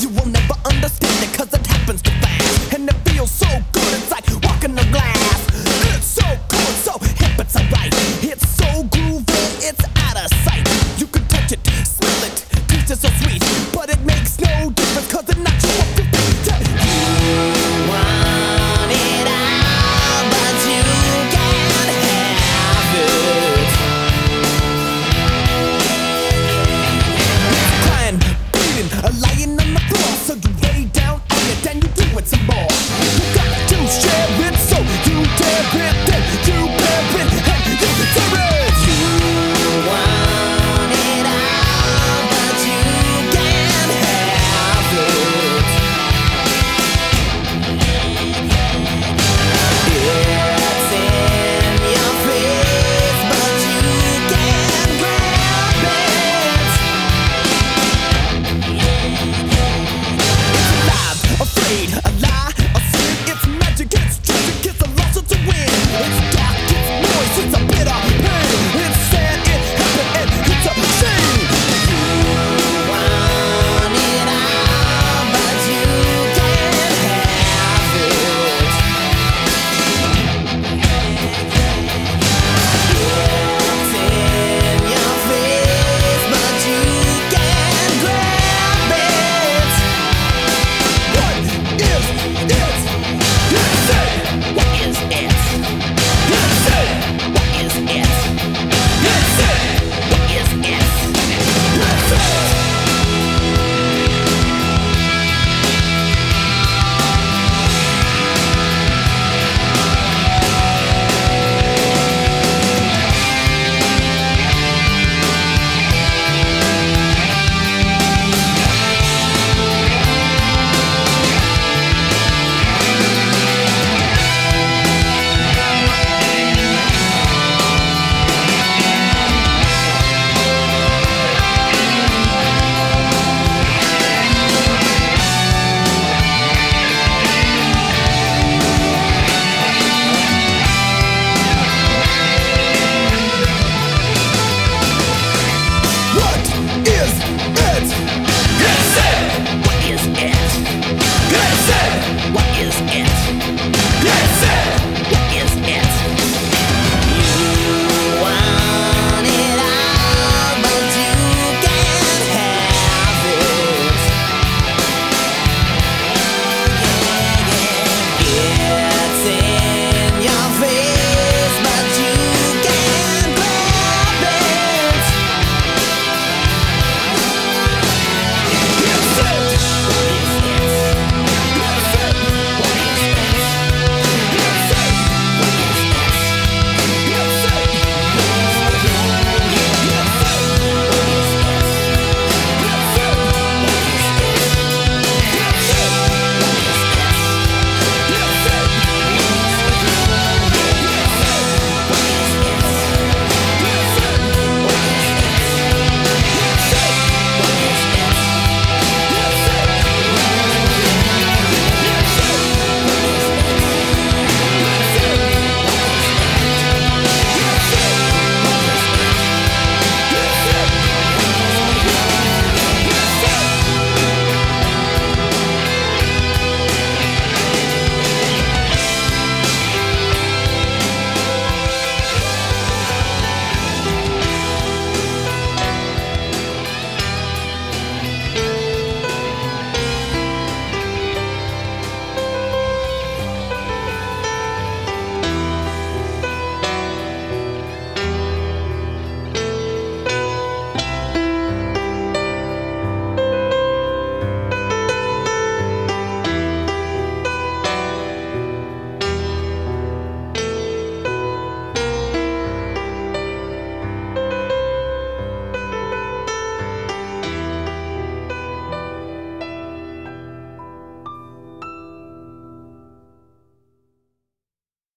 You will never understand it, cause it happens too fast. And it feels so good.